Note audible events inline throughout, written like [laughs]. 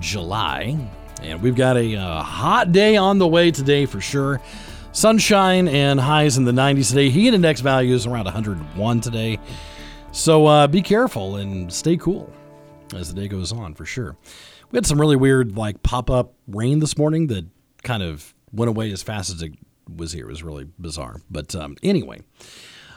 July. And we've got a uh, hot day on the way today for sure. Sunshine and highs in the 90s today. Heat index value is around 101 today. So uh, be careful and stay cool as the day goes on for sure. We had some really weird, like, pop up rain this morning that kind of went away as fast as it was here. It was really bizarre. But um, anyway.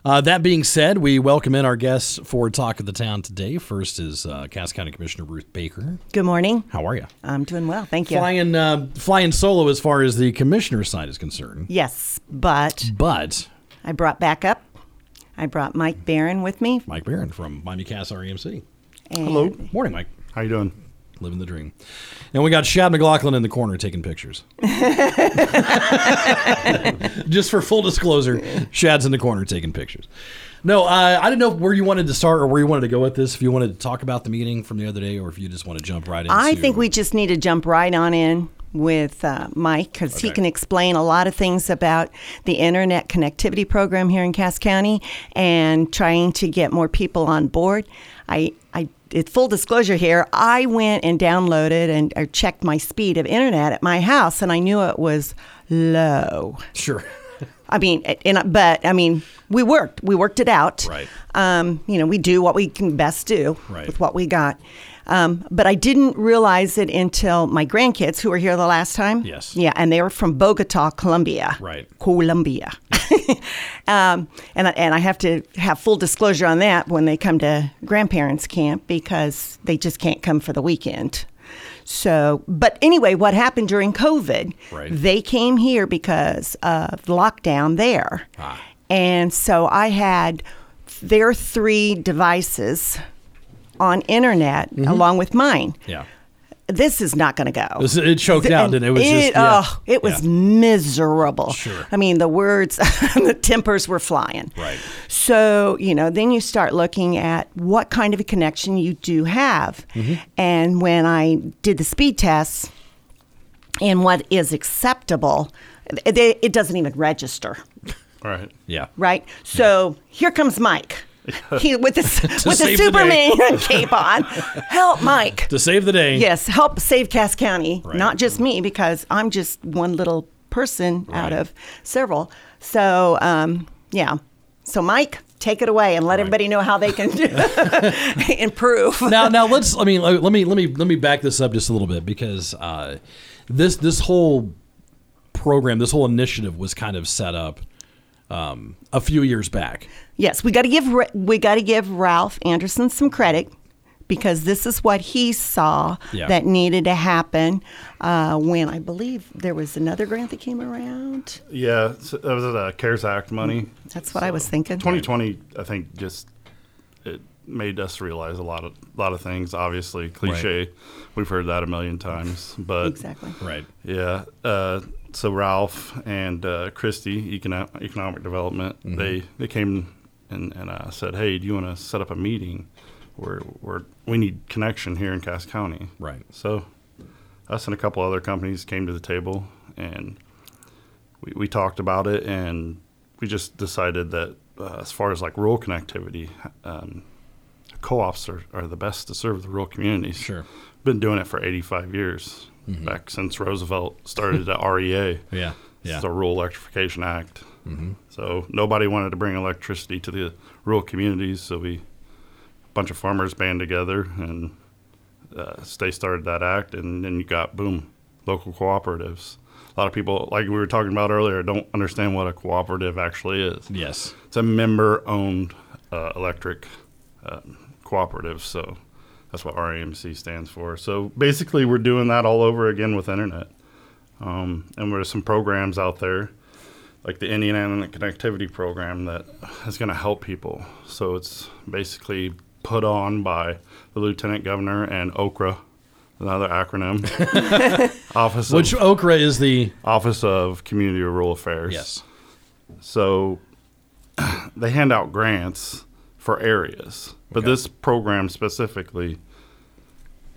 Uh, that being said, we welcome in our guests for Talk of the Town today. First is uh, Cass County Commissioner Ruth Baker. Good morning. How are you? I'm doing well, thank you. Flying, uh, flying solo as far as the commissioner side is concerned. Yes, but But I brought back up. I brought Mike Barron with me. Mike Barron from Miami Cass REMC. and- Morning, Mike. How are you doing? Living the dream. And we got Shad McLaughlin in the corner taking pictures. [laughs] Just for full disclosure, Shad's in the corner taking pictures. No, uh, I didn't know where you wanted to start or where you wanted to go with this. If you wanted to talk about the meeting from the other day, or if you just want to jump right in. I think we just need to jump right on in with uh, Mike because he can explain a lot of things about the internet connectivity program here in Cass County and trying to get more people on board. I, I, it's full disclosure here. I went and downloaded and or checked my speed of internet at my house, and I knew it was low. sure. I mean, and but I mean, we worked. We worked it out. Right. Um, you know, we do what we can best do Right. with what we got. Um, but I didn't realize it until my grandkids, who were here the last time. Yes. Yeah, and they were from Bogota, Colombia. Right. Colombia. [laughs] um, and I- and I have to have full disclosure on that when they come to grandparents' camp because they just can't come for the weekend. So, but anyway, what happened during COVID? Right. They came here because of the lockdown there. Ah. And so I had their three devices on internet along with mine. Yeah. This is not going to go. It was- it choked The- out, and it was just- yeah. oh, it was Yeah. miserable. Sure. I mean, the words, [laughs] the tempers were flying. Right. So, you know, then you start looking at what kind of a connection you do have. Mm-hmm. And when I did the speed tests and what is acceptable, it, it doesn't even register. Right. Yeah. Right. So here comes Mike. [laughs] He with this with the save the Superman [laughs] cape on. Help, Mike. To save the day. Yes, help save Cass County, Right. not just me because I'm just one little person out of several. So, um, yeah. So, Mike, take it away and let everybody know how they can [laughs] improve. now, now let's. I mean, let me let me let me back this up just a little bit because uh, this this whole program, this whole initiative was kind of set up um, a few years back. Yes, we got to give we got to give Ralph Anderson some credit because this is what he saw Yeah. that needed to happen uh, when I believe there was another grant that came around. Yeah, so that was the CARES Act money. That's what I was thinking. 2020, I think, just it made us realize a lot of lot of things. Obviously, cliche. We've heard that a million times, but Exactly. Right. Yeah. Uh, so Ralph and uh, Christy, economic, economic development, Mm-hmm. they they came and, and uh, said, "Hey, do you want to set up a meeting where where we need connection here in Cass County?" Right. So us and a couple other companies came to the table and we, we talked about it and we just decided that uh, as far as like rural connectivity, um, co-ops are, are the best to serve the rural communities. Sure. Been doing it for 85 years, back since Roosevelt started the REA. [laughs] Yeah. Yeah. It's the Rural Electrification Act. So nobody wanted to bring electricity to the rural communities, so we, a bunch of farmers band together and uh, they started that act, and then you got boom, local cooperatives. A lot of people, like we were talking about earlier, don't understand what a cooperative actually is. Yes. It's a member-owned uh, electric uh, cooperative, so that's what REMC stands for. So basically, we're doing that all over again with internet, um, and there's some programs out there, like the Indiana Internet Connectivity Program, that is going to help people. So it's basically put on by the lieutenant governor and OCRA, another acronym. [laughs] Office Which of, OCRA is the Office of Community or Rural Affairs. yes. So [clears throat] they hand out grants for areas, but Okay. this program specifically,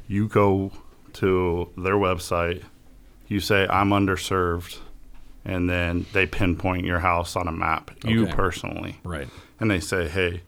you go to their website, you say I'm underserved, and then they pinpoint your house on a map, you personally, Right. and they say, hey,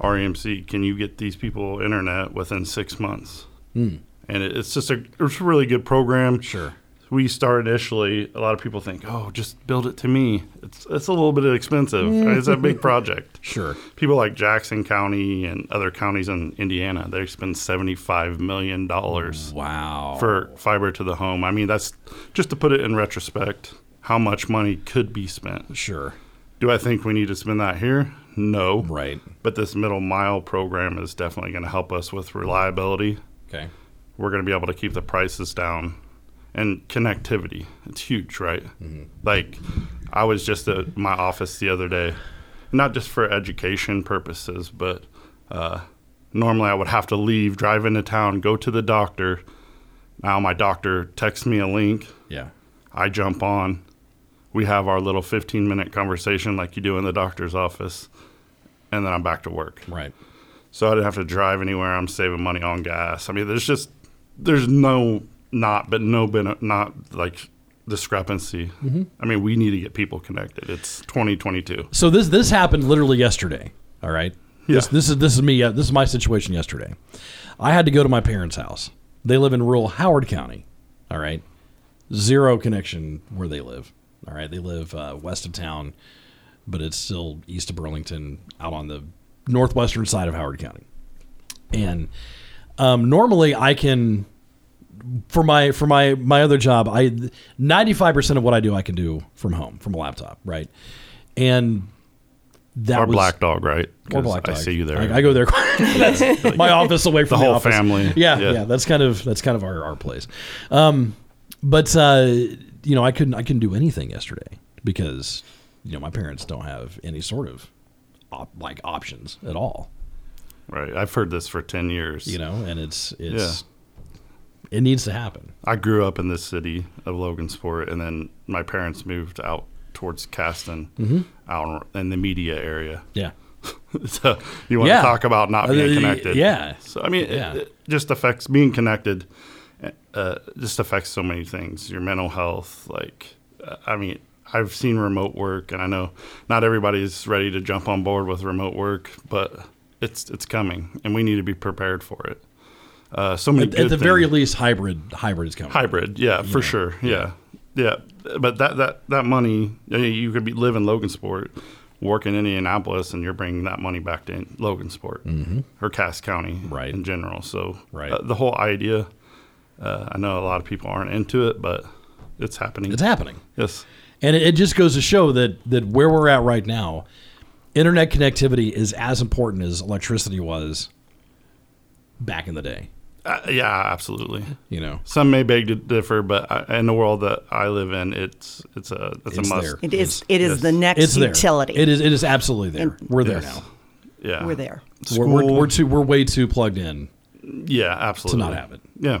REMC, can you get these people internet within six months? Hmm. And it, it's just a it's a really good program Sure. We start initially, a lot of people think, "Oh, just build it to me." It's it's a little bit expensive. It's a big [laughs] project. Sure. People like Jackson County and other counties in Indiana, they spend seventy five million dollars Wow. for fiber to the home. I mean, that's just to put it in retrospect, how much money could be spent. sure. Do I think we need to spend that here? No. Right. But this middle mile program is definitely going to help us with reliability Okay. we're going to be able to keep the prices down and connectivity it's huge right like i was just at my office the other day not just for education purposes but uh, normally i would have to leave drive into town go to the doctor now my doctor texts me a link Yeah. i jump on we have our little 15 minute conversation like you do in the doctor's office and then i'm back to work Right. so I didn't have to drive anywhere. I'm saving money on gas. I mean, there's just there's no not but no been not like discrepancy. I mean, we need to get people connected. It's 2022. So this this happened literally yesterday. All right. This, Yeah. this is this is me. Uh, this is my situation yesterday. I had to go to my parents' house. They live in rural Howard County. All right. Zero connection where they live. All right. They live uh, west of town, but it's still east of Burlington, out on the northwestern side of Howard County. And um, normally I can for my for my my other job, I 95% of what I do I can do from home from a laptop, right? And that Our was black dog, right? or 'Cause black Dog. I see you there. I, I go there. that's [laughs] my office away from The the, whole office. family. Yeah, yeah, Yeah. That's kind of that's kind of our, our place. Um, but uh, you know, I couldn't I couldn't do anything yesterday because you know my parents don't have any sort of op- like options at all. right. I've heard this for 10 years. You know, and it's it's it needs to happen. I grew up in this city of Logansport, and then my parents moved out towards Caston, Mm-hmm. out in the Metea area. Yeah. [laughs] so you want Yeah. to talk about not being Uh, connected? yeah. So I mean, Yeah. it, it just affects being connected. Uh, just affects so many things. Your mental health, like uh, I mean, I've seen remote work, and I know not everybody's ready to jump on board with remote work, but it's it's coming, and we need to be prepared for it. Uh, so many At, good at the very least, hybrid hybrid is coming. hybrid, yeah, for sure, yeah. yeah, But that that that money, I mean, you could be live in Logansport, work in Indianapolis, and you're bringing that money back to Logansport or Cass County, Right. in general. So, Right. uh, the whole idea, uh, I know a lot of people aren't into it, but it's happening. It's happening. yes, And it, it just goes to show that that where we're at right now, internet connectivity is as important as electricity was back in the day. Uh, yeah, absolutely. You know, Some may beg to differ, but I, in the world that I live in, it's it's a it's, It's a must. there. It is. It is Yes. the next it's there. utility. It is. It is absolutely there. And- we're there Yes. now. Yeah, We're there. We're, we're, we're too. We're way too plugged in Yeah, absolutely. to not have it. Yeah.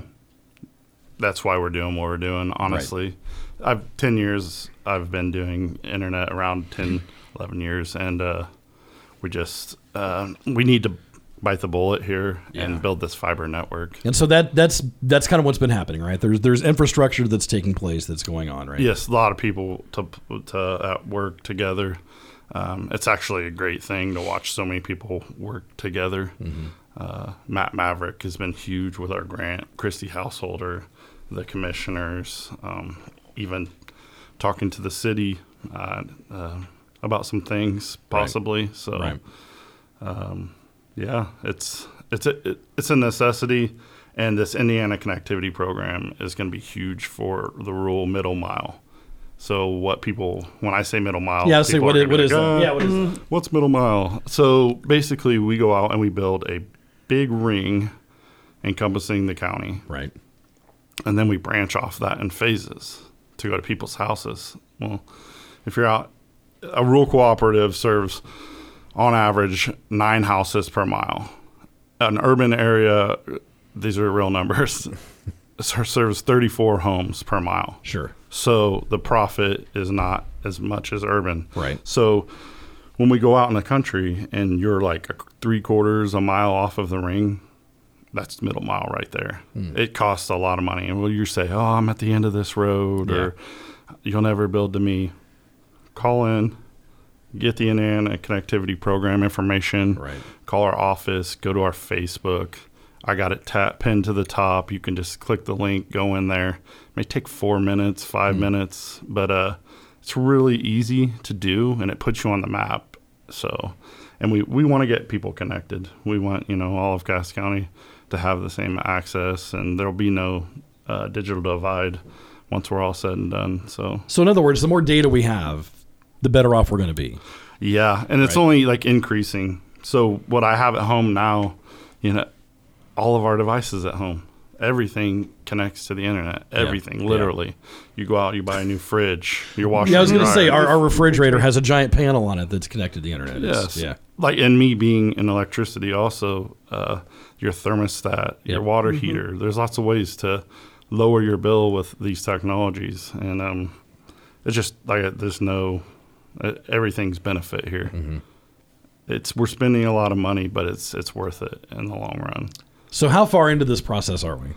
That's why we're doing what we're doing, honestly. I've 10 years I've been doing internet around 10 11 years and uh, we just uh, we need to bite the bullet here Yeah. and build this fiber network. And so that that's that's kind of what's been happening, right? There's there's infrastructure that's taking place that's going on, right? Yes, a lot of people to to at work together. Um, it's actually a great thing to watch so many people work together. Uh, Matt Maverick has been huge with our grant. Christy Householder, the commissioners, um, even talking to the city uh, uh, about some things possibly. So Right. Yeah, it's it's a it's a necessity, and this Indiana connectivity program is going to be huge for the rural middle mile. So what people when I say middle mile, Yeah. So people what are what be is like, that? "Uh, Yeah. What is that? What's middle mile? So basically, we go out and we build a big ring encompassing the county, Right. and then we branch off that in phases to go to people's houses. Well, if you're out, a rural cooperative serves on average nine houses per mile. An urban area, these are real numbers. [laughs] serves 34 homes per mile. Sure. So the profit is not as much as urban. Right. So when we go out in the country and you're like a three quarters a mile off of the ring, that's middle mile right there. Hmm. It costs a lot of money. And will you say, "Oh, I'm at the end of this road," or "You'll never build to me"? Call in, get the internet connectivity program information. Right. Call our office. Go to our Facebook. I got it tap pinned to the top. You can just click the link, go in there. It may take four minutes, five minutes, but uh, it's really easy to do, and it puts you on the map. So, and we we want to get people connected. We want you know all of Cass County to have the same access, and there'll be no uh, digital divide once we're all said and done. So So in other words, the more data we have, the better off we're going to be. Yeah, and it's Right. only like increasing. So what I have at home now, you know, all of our devices at home, everything connects to the internet. Everything, yeah. literally. You go out, you buy a new fridge, your washer. Yeah, I was going to say our, our refrigerator has a giant panel on it that's connected to the internet. It's- Yes. Yeah. Like, and me being in electricity, also, uh, your thermostat, your Yep. water heater. There's lots of ways to lower your bill with these technologies, and um, it's just like there's no everything's benefit here. Mm-hmm. It's we're spending a lot of money, but it's it's worth it in the long run. So how far into this process are we?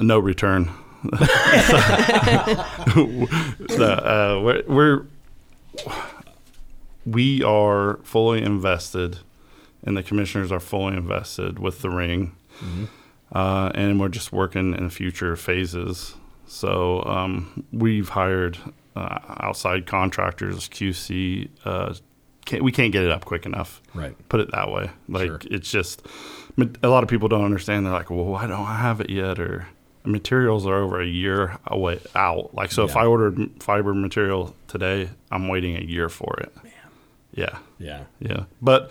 No return. [laughs] the, uh, we're, we're we are fully invested, and the commissioners are fully invested with the ring, uh, and we're just working in future phases. So um, we've hired uh, outside contractors, QC. Uh, can't, we can't get it up quick enough. Right. Put it that way. Like Sure. it's just a lot of people don't understand. They're like, "Well, why don't I have it yet?" Or materials are over a year away out. Like so, if I ordered fiber material today, I'm waiting a year for it. Man. Yeah, Yeah. yeah. But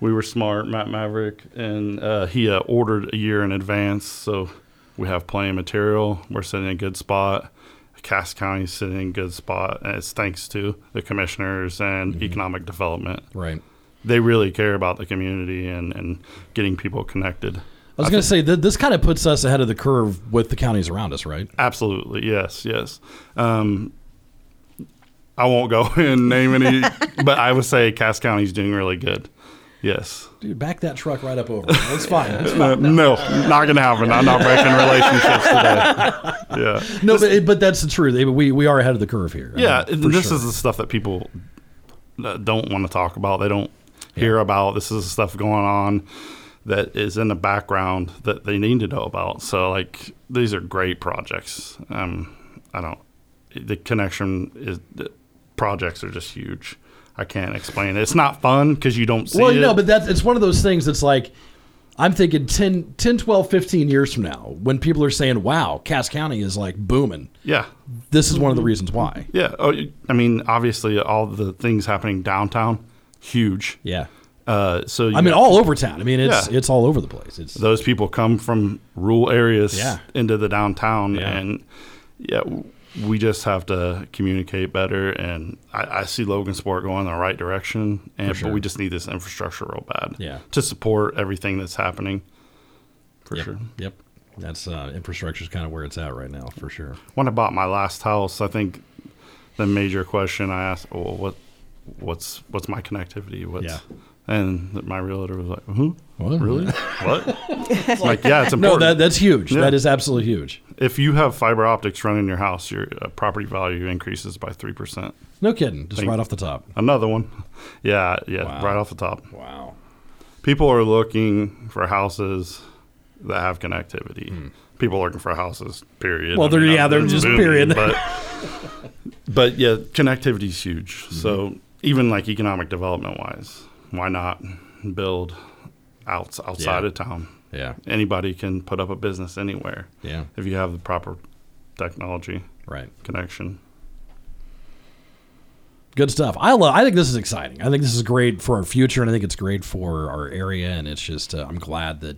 we were smart, Matt Maverick, and uh, he uh, ordered a year in advance, so we have plenty of material. We're sitting in a good spot. Cass County's sitting in a good spot, and it's thanks to the commissioners and economic development. Right. They really care about the community and, and getting people connected. I was going to say that this kind of puts us ahead of the curve with the counties around us, right? Absolutely, yes, yes. Um, I won't go [laughs] and name any, [laughs] but I would say Cass County's doing really good. Yes. Dude, back that truck right up over. It's fine. It's [laughs] Uh, no, not gonna happen. I'm not breaking relationships today. Yeah, No, but, but that's the truth. We, we are ahead of the curve here. I yeah. mean, this sure. is the stuff that people uh, don't want to talk about. They don't hear about. This is the stuff going on that is in the background that they need to know about. So, like, these are great projects. Um, I don't. The connection is. The projects are just huge. I can't explain it. It's not fun because you don't see Well, it. you know, but that's it's one of those things that's like I'm thinking 10, 10, 12, 15 years from now when people are saying, "Wow, Cass County is like booming." yeah, This is one of the reasons why. Yeah. Oh, I mean, obviously, all the things happening downtown, huge. Yeah. Uh, so you I mean, all over town. I mean, it's Yeah. it's all over the place. It's those people come from rural areas Yeah. into the downtown, Yeah. and yeah, we just have to communicate better. And I, I see Logansport going in the right direction, and sure. but we just need this infrastructure real bad, Yeah. to support everything that's happening. For yep, sure. Yep. That's uh, infrastructure is kind of where it's at right now, for sure. when I bought my last house, I think the major question I asked, well, what, what's, what's my connectivity? What's, Yeah. And my realtor was like, who? What? Really? [laughs] what? It's [laughs] like, yeah, it's No, important. that that's huge. Yeah. That is absolutely huge. if you have fiber optics running in your house, your uh, property value increases by 3%. No kidding. Just Thank- right off the top. Another one. [laughs] Yeah, yeah, Wow. right off the top. Wow. People are looking for houses that have connectivity. People are looking for houses, period. Hmm. Well, I mean, they're- yeah, they're just booming, period. But, but yeah, connectivity is huge. Mm-hmm. So even like economic development wise, why not build outs, outside Yeah. of town? Yeah. Anybody can put up a business anywhere Yeah. if you have the proper technology Right. connection. Good stuff. I love. I think this is exciting. I think this is great for our future, and I think it's great for our area. And it's just, uh, I'm glad that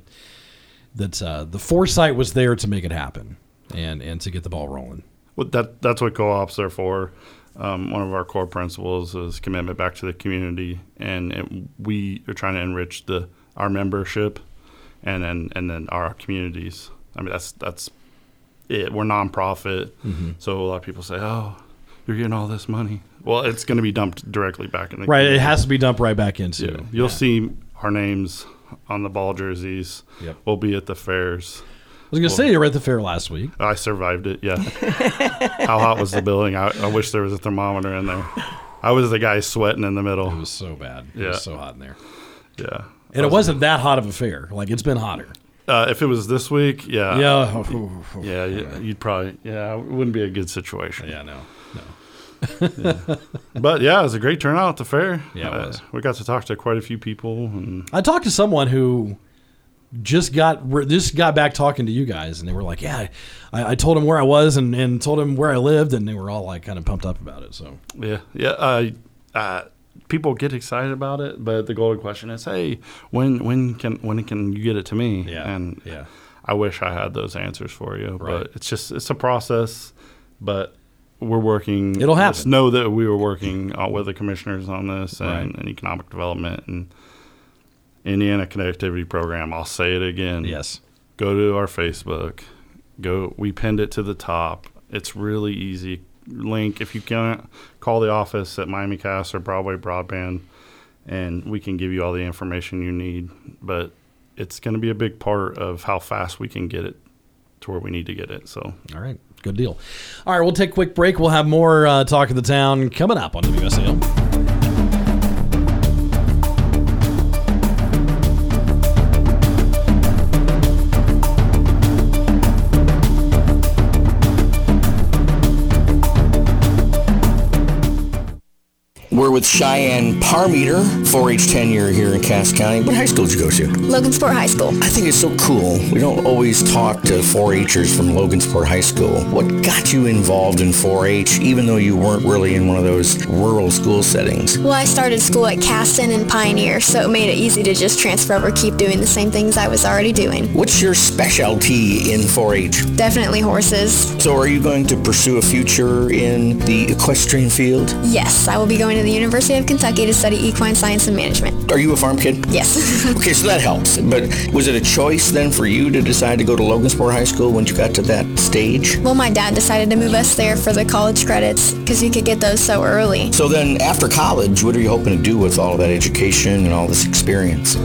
that uh, the foresight was there to make it happen, and and to get the ball rolling. Well, that that's what co-ops are for. Um, one of our core principles is commitment back to the community, and it, we are trying to enrich the our membership, and then and then our communities. I mean, that's that's it. We're nonprofit, Mm-hmm. so a lot of people say, "Oh, you're getting all this money." Well, it's going to be dumped directly back in the Right. It has to be dumped right back into. Yeah. You'll see our names on the ball jerseys. Yep. We'll be at the fairs. I was to say you were at the fair last week. I survived it. Yeah. [laughs] How hot was the building? I, I wish there was a thermometer in there. I was the guy sweating in the middle. It was so bad. It Yeah. was so hot in there. Yeah. And it wasn't that hot of a fair. Like it's been hotter. Uh, if it was this week, yeah. yeah. Yeah, you- you'd probably, yeah, it wouldn't be a good situation. Yeah. No. No. But yeah, it was a great turnout at the fair. Yeah, it Uh, was. we got to talk to quite a few people, and I talked to someone who just got just got back talking to you guys, and they were like, "Yeah, I, I told him where I was and, and told him where I lived, and they were all like kind of pumped up about it." So yeah, yeah. Uh, uh, people get excited about it, but the golden question is, hey, when when can when can you get it to me? Yeah, and yeah. I wish I had those answers for you, Right. but it's just it's a process. But we're working. It'll happen. Just know that we were working uh, with the commissioners on this and, Right. and economic development and Indiana Connectivity Program. I'll say it again. yes, go to our Facebook. Go. We pinned it to the top. It's really easy. Link if you can't call the office at Miami Cass or Broadway Broadband, and we can give you all the information you need. But it's going to be a big part of how fast we can get it to where we need to get it. So all right, good deal. All right, we'll take a quick break. We'll have more uh, talk of the town coming up on WSAL. With Cheyenne Parmeter, 4-H tenure here in Cass County. What high school did you go to? Logansport High School. I think it's so cool. We don't always talk to 4-Hers from Logansport High School. What got you involved in 4-H, even though you weren't really in one of those rural school settings? Well, I started school at Caston and Pioneer, so it made it easy to just transfer over, keep doing the same things I was already doing. What's your specialty in 4-H? Definitely horses. So are you going to pursue a future in the equestrian field? Yes, I will be going to the University of Kentucky to study equine science and management. Are you a farm kid? Yes. [laughs] Okay, so that helps. But was it a choice then for you to decide to go to Logansport High School when you got to that stage? well, my dad decided to move us there for the college credits because you could get those so early. So then after college, what are you hoping to do with all of that education and all this experience?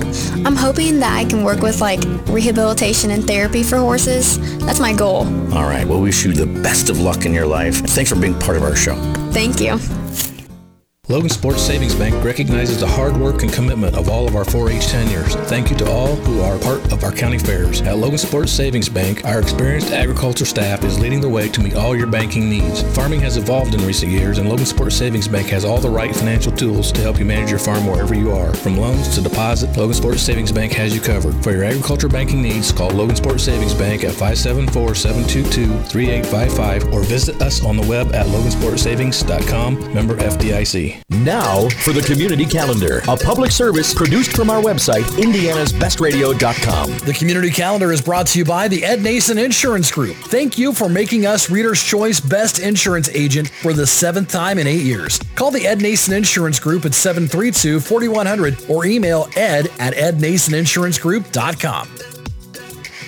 I'm hoping that I can work with like rehabilitation and therapy for horses. That's my goal. All right, well, we wish you the best of luck in your life. Thanks for being part of our show. Thank you. Logansport Savings Bank recognizes the hard work and commitment of all of our 4-H tenures. Thank you to all who are part of our county fairs. At Logansport Savings Bank, our experienced agriculture staff is leading the way to meet all your banking needs. Farming has evolved in recent years, and Logansport Savings Bank has all the right financial tools to help you manage your farm wherever you are. From loans to deposit, Logansport Savings Bank has you covered. For your agriculture banking needs, call Logansport Savings Bank at 574-722-3855 or visit us on the web at logansportsavings.com, member FDIC. Now for the community calendar, a public service produced from our website, indianasbestradio.com. The community calendar is brought to you by the Ed Nason Insurance Group. Thank you for making us Reader's Choice Best Insurance Agent for the seventh time in eight years. Call the Ed Nason Insurance Group at 732 4100 or email ed at ednasoninsuranceGroup.com.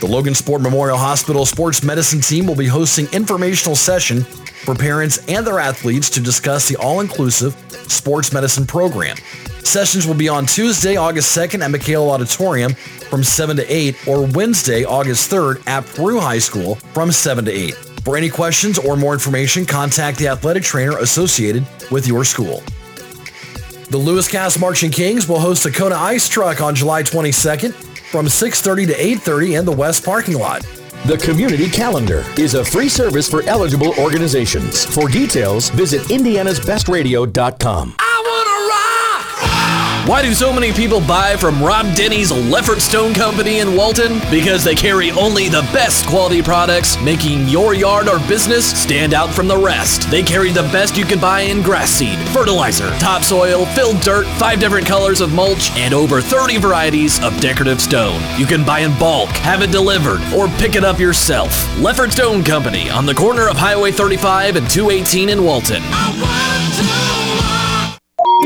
The Logansport Memorial Hospital Sports Medicine team will be hosting informational session for parents and their athletes to discuss the all-inclusive sports medicine program. Sessions will be on Tuesday, August 2nd at McHale Auditorium from 7 to 8 or Wednesday, August 3rd at Peru High School from 7 to 8. For any questions or more information, contact the athletic trainer associated with your school. The Lewis Cass Marching Kings will host a Kona Ice Truck on July 22nd from 6:30 to 8:30 in the West parking lot. The community calendar is a free service for eligible organizations. For details, visit indianasbestradio.com. Why do so many people buy from Rob Denny's Leffert Stone Company in Walton? Because they carry only the best quality products, making your yard or business stand out from the rest. They carry the best you can buy in grass seed, fertilizer, topsoil, filled dirt, five different colors of mulch, and over 30 varieties of decorative stone. You can buy in bulk, have it delivered, or pick it up yourself. Leffert Stone Company on the corner of Highway 35 and 218 in Walton.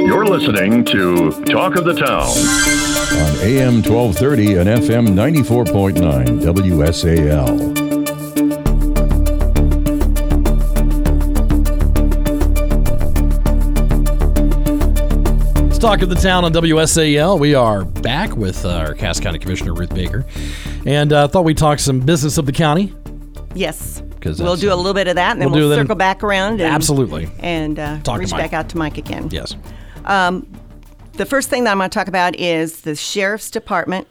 You're listening to Talk of the Town. on AM 1230 and FM 94.9 WSAL. Let's talk of the town on WSAL. We are back with uh, our Cass County Commissioner Ruth Baker, and uh, thought we'd talk some business of the county. Yes. 'Cause We'll do a little bit of that, and then we'll do we'll, circle back around. And, Absolutely. And uh, Talk reach back out to Mike again. Yes. The first thing that I'm going to talk about is the sheriff's department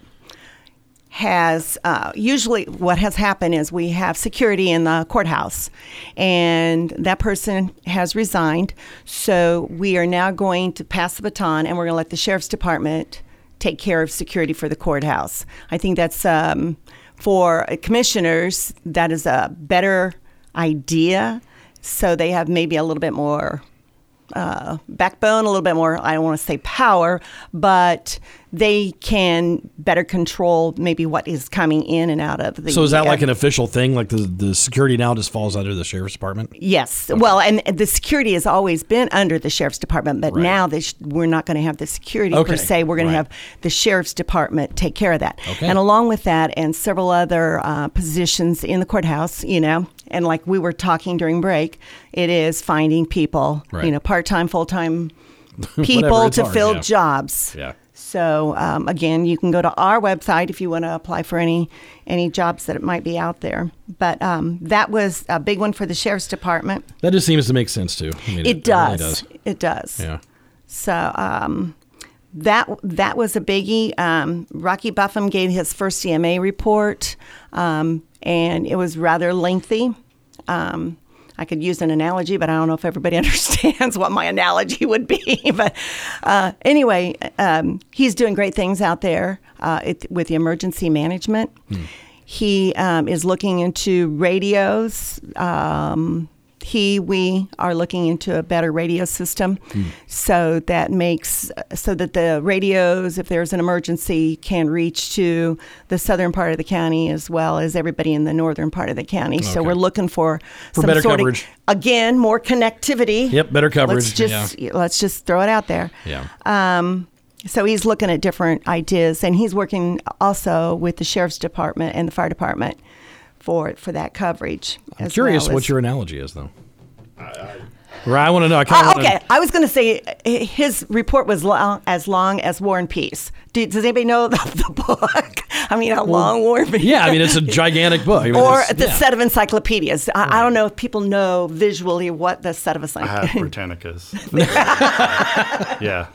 has uh, usually what has happened is we have security in the courthouse and that person has resigned. So we are now going to pass the baton and we're going to let the sheriff's department take care of security for the courthouse. I think that's um, for commissioners that is a better idea so they have maybe a little bit more uh, backbone, a little bit more, I don't want to say power, but they can better control maybe what is coming in and out of the. So is that like an official thing? Like the, the security now just falls under the sheriff's department? Yes. Well, and the security has always been under the sheriff's department, but Right. now they sh- we're not going to have the security Okay. per se. We're going Right. to have the sheriff's department take care of that. Okay. And along with that, and several other uh, positions in the courthouse, you know, and like we were talking during break, it is finding people, Right. you know, part time, full time [laughs] people to hard, fill yeah. jobs. Yeah. So um, again, you can go to our website if you want to apply for any any jobs that might be out there. But um, that was a big one for the sheriff's department. That just seems to make sense too. I mean, It, does. really does. It does. Yeah. So um, that that was a biggie. Um, Rocky Buffum gave his first EMA report, um, and it was rather lengthy. Um, I could use an analogy, but I don't know if everybody [laughs] understands what my analogy would be. [laughs] but uh, anyway, um, he's doing great things out there uh, it, with the emergency management. He um, is looking into radios. Um, he, we are looking into a better radio system, so that makes so that the radios, if there's an emergency, can reach to the southern part of the county as well as everybody in the northern part of the county. So we're looking for, For some better sort coverage. Of, again, more connectivity. Yep, better coverage, Let's just let's just throw it out there. Yeah. Um, so he's looking at different ideas, and he's working also with the sheriff's department and the fire department for it for that coverage. I'm curious well what your analogy is, though. Right, I want to know. I kind of okay, I was going to say uh, his report was long, as long as War and Peace. Do, does anybody know [laughs] the, the book? I mean, how long War and Peace? Yeah, I mean it's a [laughs] gigantic book. I mean, or the yeah. set of encyclopedias. I, I don't know if people know visually what the set of encyclopedias. I encyclopedias. have Britannicas. [laughs] yeah,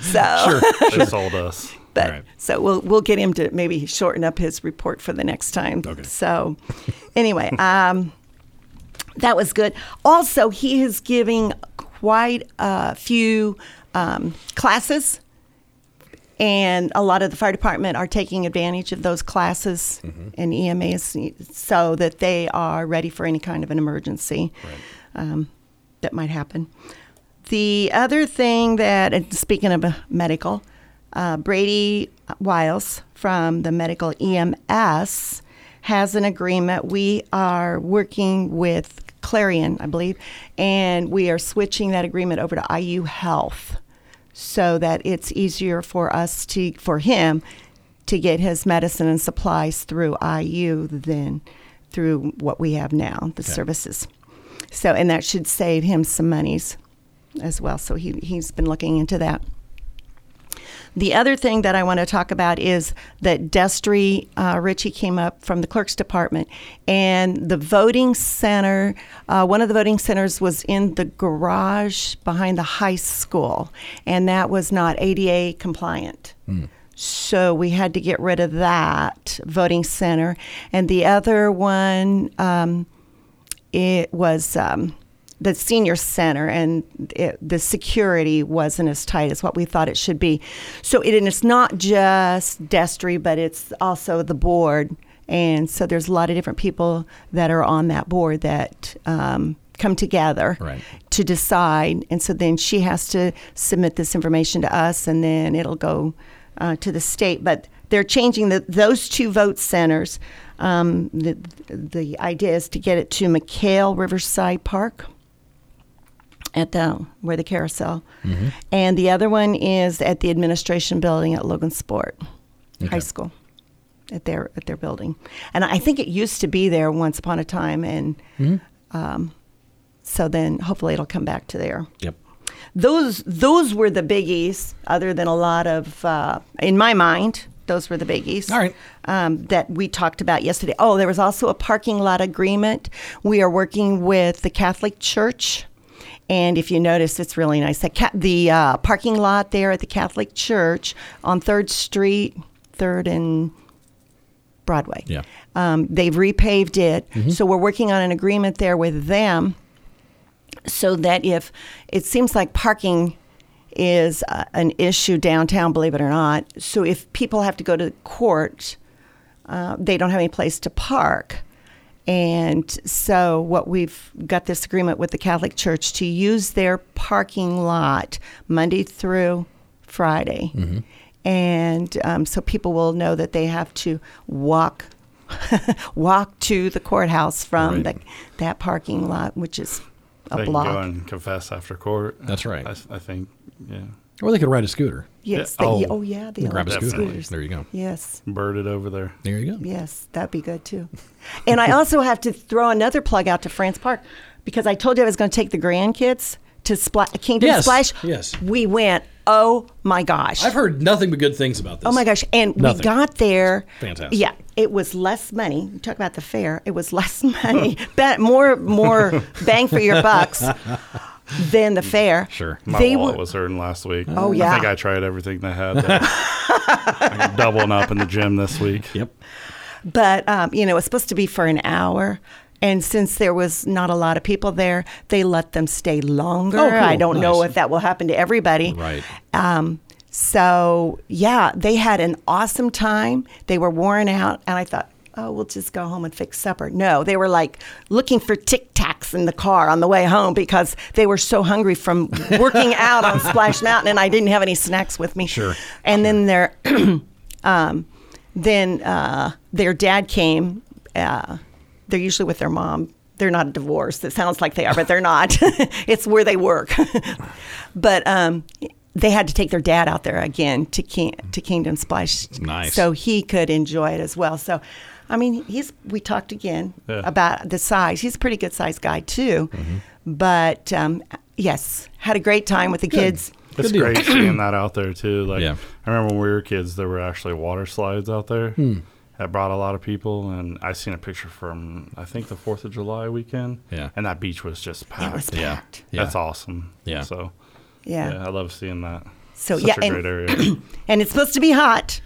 so, they sold us. But right. so we'll we'll get him to maybe shorten up his report for the next time. Okay. So, anyway, um, that was good. Also, he is giving quite a few um, classes, and a lot of the fire department are taking advantage of those classes and EMAs so that they are ready for any kind of an emergency um, that might happen. The other thing that, and speaking of uh, medical, uh, Brady Wiles from the Medical EMS has an agreement. We are working with Clarion, I believe, and we are switching that agreement over to IU Health so that it's easier for us to, for him to get his medicine and supplies through IU than through what we have now, the services. So, and that should save him some monies as well. So he, he's been looking into that. The other thing that I want to talk about is that Destry uh, Ritchie came up from the clerk's department, and the voting center, uh, one of the voting centers was in the garage behind the high school, and that was not ADA compliant. So we had to get rid of that voting center. And the other one, um, it was um, the senior center, and it, the security wasn't as tight as what we thought it should be. So it, and it's not just Destry, but it's also the board. And so there's a lot of different people that are on that board that um, come together Right. to decide. And so then she has to submit this information to us, and then it'll go uh, to the state. But they're changing the, those two vote centers. Um, the, the idea is to get it to McHale Riverside Park. At the where the carousel, and the other one is at the administration building at Logansport High School, at their at their building. And I think it used to be there once upon a time, and um, so then hopefully it'll come back to there. Yep. those those were the biggies other than a lot of uh, in my mind those were the biggies All right. um, that we talked about yesterday. Oh there was also a parking lot agreement. We are working with the catholic church and if you notice it's really nice. The, ca- the uh, parking lot there at the catholic church on third street third and broadway. Yeah. um, they've repaved it. So we're working on an agreement there with them so that if it seems like parking is uh, an issue downtown, believe it or not, so if people have to go to court, uh, they don't have any place to park. And so, what we've got this agreement with the Catholic Church to use their parking lot Monday through Friday. And um, so people will know that they have to walk [laughs] walk to the courthouse from Right. the, that parking lot, which is a they block. can go and confess after court. That's right. I, I think, yeah. Or they could ride a scooter. Yes. Yeah. they- Oh. oh, yeah. The Grab a electric scooter. There you go. Yes. Bird it over there. There you go. Yes. That'd be good too. and I also have to throw another plug out to France Park because I told you I was going to take the grandkids to Spla- Kingdom Yes, Splash. yes. We went. Oh my gosh. I've heard nothing but good things about this. Oh my gosh! And Nothing. we got there. Fantastic. Yeah, it was less money. You talk about the fair. It was less [laughs] money, but more more bang for your bucks than the fair. Sure. My They wallet were- was hurting last week. Oh, I yeah. I think I tried everything they had. I'm [laughs] doubling up in the gym this week. Yep. But um, you know, it's supposed to be for an hour. And since there was not a lot of people there, they let them stay longer. Oh, cool. I don't know if that will happen to everybody. Right. Um, so yeah, they had an awesome time. They were worn out, and I thought, oh, we'll just go home and fix supper. No, they were like looking for Tic Tacs in the car on the way home because they were so hungry from working [laughs] out on Splash Mountain, and I didn't have any snacks with me. Sure. And then their, [clears throat] um, then uh, their dad came. Uh, they're usually with their mom. They're not divorced. It sounds like they are, but they're not. [laughs] it's where they work. [laughs] but um, they had to take their dad out there again to King, to Kingdom Splash, Nice. so he could enjoy it as well. So, I mean, he's we talked again Yeah. about the size. He's a pretty good sized guy too, Mm-hmm. but um, yes, had a great time with the kids. It's Good great seeing that out there too. Like Yeah. I remember when we were kids, there were actually water slides out there Hmm. that brought a lot of people. And I seen a picture from I think the Fourth of July weekend. Yeah. and that beach was just packed. It was Yeah. packed. Yeah. That's awesome. Yeah. So Yeah. yeah, I love seeing that. So, Such yeah, a and- great area. [clears throat] and it's supposed to be hot.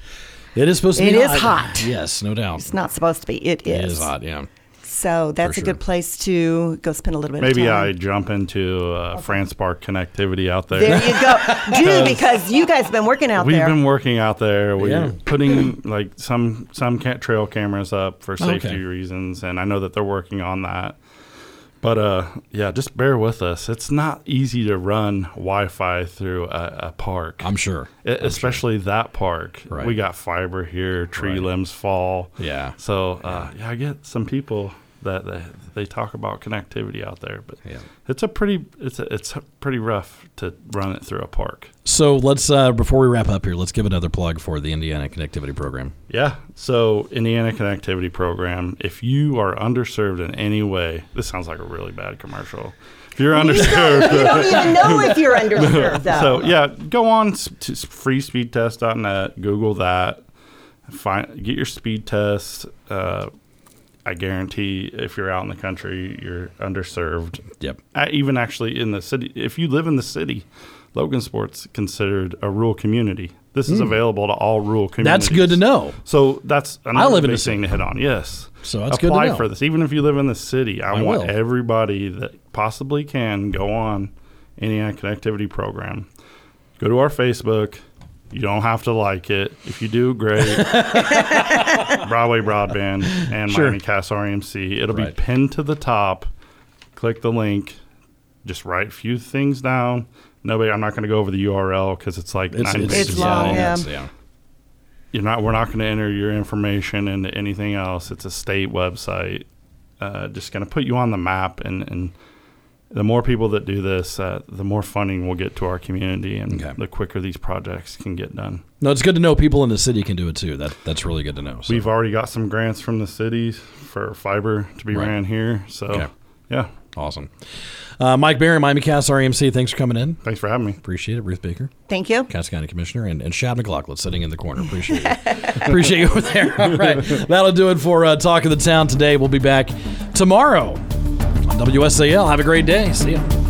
It is supposed to It be is hot. hot. Yes, no doubt. It's not supposed to be. It is. It is hot, yeah. So that's For a sure. good place to go spend a little bit Maybe of I jump into uh, France Park connectivity out there. There you go, [laughs] dude. Because you guys have been working out there. We've there. been working out there. We're Yeah. putting like some some ca- trail cameras up for safety Okay. reasons, and I know that they're working on that. But uh, yeah, just bear with us. It's not easy to run Wi-Fi through a, a park, I'm sure. E- especially that park. Right. We got fiber here, tree Right. limbs fall. Yeah. So uh, yeah, I get some people that they, they talk about connectivity out there, but Yeah. it's a pretty it's a, it's pretty rough to run it through a park. So let's uh, before we wrap up here, let's give another plug for the Indiana Connectivity Program. Yeah. So Indiana Connectivity Program, if you are underserved in any way, this sounds like a really bad commercial. If you're you, don't, you underserved, don't even know [laughs] if you're underserved, though. [laughs] so yeah, go on to freespeedtest.net, Google that, find get your speed test. Uh, I guarantee if you're out in the country, you're underserved. Yep. Uh, even actually in the city, if you live in the city, Logansport's considered a rural community. This is available to all rural communities. That's good to know. So that's another live in a city. thing to hit on. Yes. So that's good to Apply know. for this. Even if you live in the city, I, I want will. everybody that possibly can go on Indiana Connectivity Program. Go to our Facebook. You don't have to like it. If you do, great. [laughs] [laughs] Broadway Broadband and Sure. Miami Cass REMC. It'll Right. be pinned to the top. Click the link. Just write a few things down. Nobody. I'm not going to go over the URL because it's like It's, nine it's, pages long, long. yeah. yeah. You're not. We're not going to enter your information into anything else. It's a state website. Uh, just going to put you on the map and and the more people that do this, uh, the more funding we'll get to our community, and Okay. the quicker these projects can get done. No, it's good to know people in the city can do it too. That that's really good to know. So, We've already got some grants from the cities for fiber to be Right. ran here. So, Okay. yeah, awesome. Uh, Mike Barron, Miami Cass REMC, thanks for coming in. thanks for having me. Appreciate it. Ruth Baker, Thank you. Cass County Commissioner, and, and Shad McLaughlin sitting in the corner. Appreciate it. [laughs] Appreciate you over there. All right. That'll do it for uh, Talk of the Town today. We'll be back tomorrow on WSAL. Have a great day. See ya.